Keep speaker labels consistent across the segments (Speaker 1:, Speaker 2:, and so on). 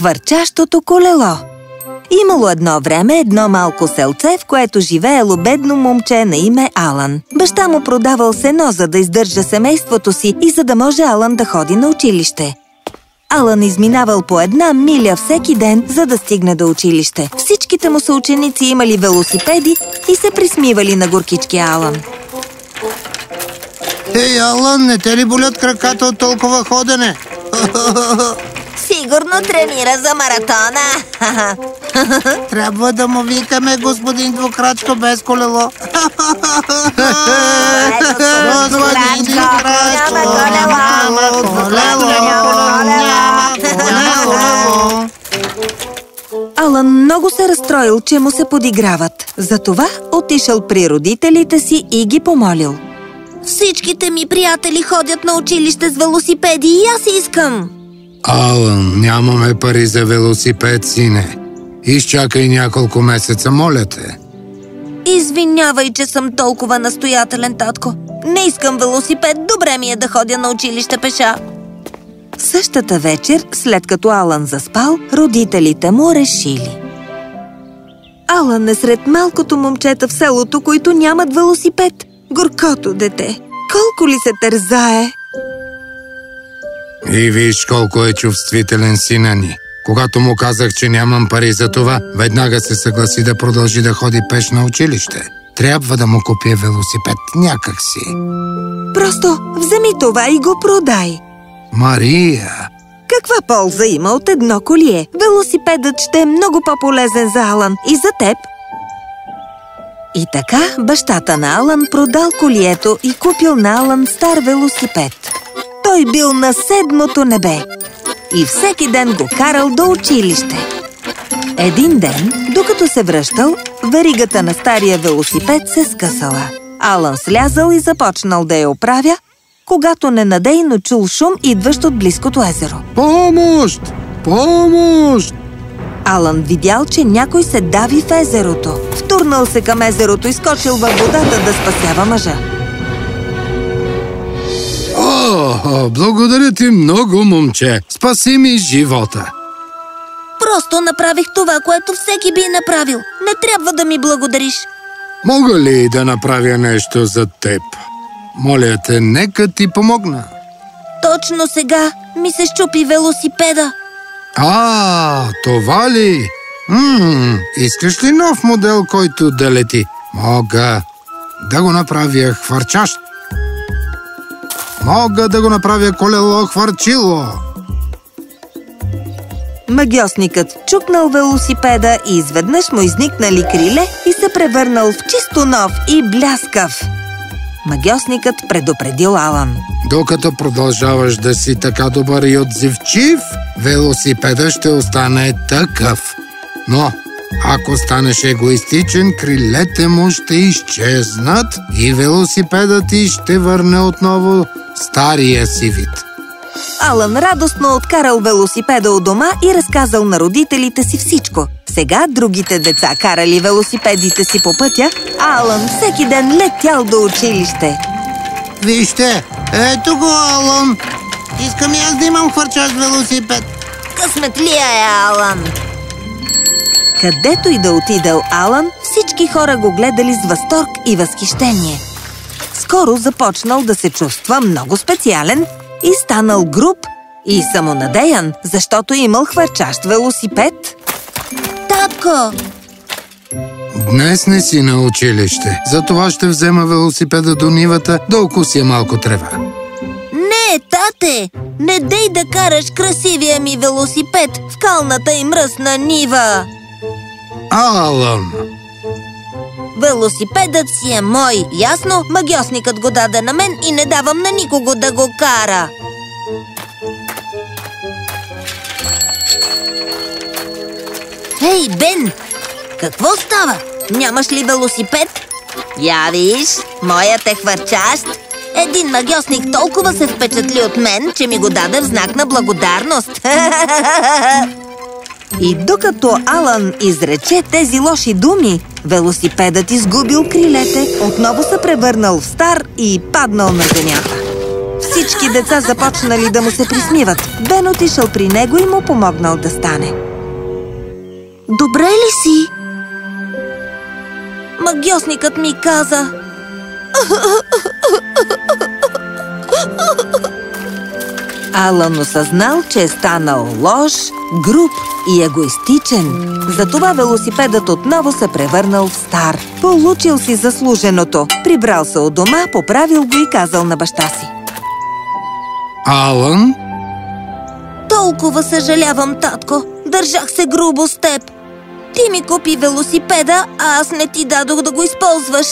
Speaker 1: Хвърчащото колело Имало едно време едно малко селце, в което живеело бедно момче на име Алан. Баща му продавал сено, за да издържа семейството си и за да може Алан да ходи на училище. Алан изминавал по една миля всеки ден, за да стигне до училище. Всичките му съученици имали велосипеди и се присмивали на горкички Алан.
Speaker 2: Ей, Алан, не те ли болят краката от толкова ходене?
Speaker 3: Сигурно тренира за маратона.
Speaker 2: Трябва да му викаме господин Двукрачко без колело. Господин Двукрачко, няма колело, няма колело.
Speaker 1: Алан много се разстроил, че му се подиграват. Затова отишъл при родителите си и ги помолил.
Speaker 3: Всичките ми приятели ходят на училище с велосипеди и аз искам.
Speaker 4: Алън, нямаме пари за велосипед, сине. Изчакай няколко месеца, моля те.
Speaker 3: Извинявай, че съм толкова настоятелен, татко. Не искам велосипед, добре ми е да ходя на училище пеша.
Speaker 1: Същата вечер, след като Алан заспал, родителите му решили. Алан е сред малкото момчета в селото, които нямат велосипед. Горкото дете. Колко ли се тързае?
Speaker 4: И виж колко е чувствителен сина ни. Когато му казах, че нямам пари за това, веднага се съгласи да продължи да ходи пеш на училище. Трябва да му купя велосипед някак си.
Speaker 1: Просто вземи това и го продай.
Speaker 4: Мария!
Speaker 1: Каква полза има от едно колие? Велосипедът ще е много по-полезен за Алан и за теб. И така бащата на Алан продал колието и купил на Алан стар велосипед. Той бил на седмото небе и всеки ден го карал до училище. Един ден, докато се връщал, веригата на стария велосипед се скъсала. Алан слязал и започнал да я оправя, когато ненадейно чул шум, идващ от близкото езеро.
Speaker 4: Помощ! Помощ!
Speaker 1: Алан видял, че някой се дави в езерото. Втурнал се към езерото и скочил във водата да спасява мъжа.
Speaker 4: О, благодаря ти много, момче. Спаси ми живота.
Speaker 3: Просто направих това, което всеки би направил. Не трябва да ми благодариш.
Speaker 4: Мога ли да направя нещо за теб? Моля те, нека ти помогна.
Speaker 3: Точно сега ми се щупи велосипеда.
Speaker 4: А, това ли? Ммм, искаш ли нов модел, който да лети? Мога да го направя хвърчащ. Мога да го направя колело хвърчило.
Speaker 1: Магиосникът чукнал велосипеда и изведнъж му изникнали криле и се превърнал в чисто нов и бляскав. Магиосникът предупредил Алан.
Speaker 4: Докато продължаваш да си така добър и отзивчив, велосипеда ще остане такъв. Но ако станеш егоистичен, крилете му ще изчезнат и велосипедът ти ще върне отново стария си вид.
Speaker 1: Алан радостно откарал велосипеда от дома и разказал на родителите си всичко. Сега другите деца карали велосипедите си по пътя, а Алан всеки ден летял до училище.
Speaker 2: Вижте, ето го, Алан. Искам и аз да имам хвърчащ велосипед.
Speaker 3: Късметлия е, Алан.
Speaker 1: Където и да отидал Алан, всички хора го гледали с възторг и възхищение. Скоро започнал да се чувства много специален и станал груб и самонадеян, защото имал хвърчащ велосипед.
Speaker 3: Татко,
Speaker 4: Днес не си на училище, затова ще взема велосипеда до нивата да окуся малко трева.
Speaker 3: не, тате! Не дей да караш красивия ми велосипед в калната и мръсна нива!
Speaker 4: Алън!
Speaker 3: Велосипедът си е мой, ясно? Магиосникът го даде на мен и не давам на никого да го кара. Хей, Бен! Какво става? Нямаш ли велосипед? Я виж, моят е хвърчащ. Един магиосник толкова се впечатли от мен, че ми го даде в знак на благодарност.
Speaker 1: И докато Алан изрече тези лоши думи, велосипедът изгубил крилете, отново се превърнал в стар и паднал на земята. Всички деца започнали да му се присмиват. Бен отишъл при него и му помогнал да стане.
Speaker 3: Добре ли си? Магиосникът ми каза.
Speaker 1: Алън осъзнал, че е станал лош, груб и егоистичен. Затова велосипедът отново се превърнал в стар. Получил си заслуженото. Прибрал се от дома, поправил го и казал на баща си.
Speaker 4: Алън,
Speaker 3: Толкова съжалявам, татко. Държах се грубо с теб. Ти ми купи велосипеда, а аз не ти дадох да го използваш.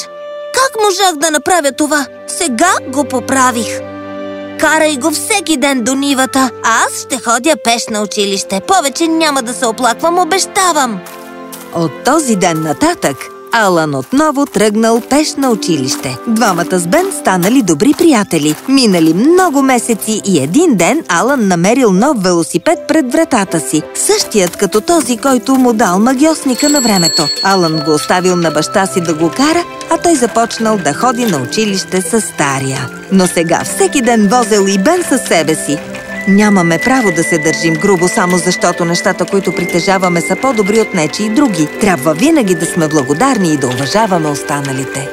Speaker 3: Как можах да направя това? Сега го поправих. Карай го всеки ден до нивата, а аз ще ходя пеш на училище. Повече няма да се оплаквам, обещавам.
Speaker 1: От този ден нататък Алън отново тръгнал пеш на училище. Двамата с Бен станали добри приятели. Минали много месеци и един ден Алън намерил нов велосипед пред вратата си. Същият като този, който му дал магиосника на времето. Алън го оставил на баща си да го кара, а той започнал да ходи на училище с стария. Но сега всеки ден возел и Бен със себе си. Нямаме право да се държим грубо, само защото нещата, които притежаваме, са по-добри от нечи и други. Трябва винаги да сме благодарни и да уважаваме останалите.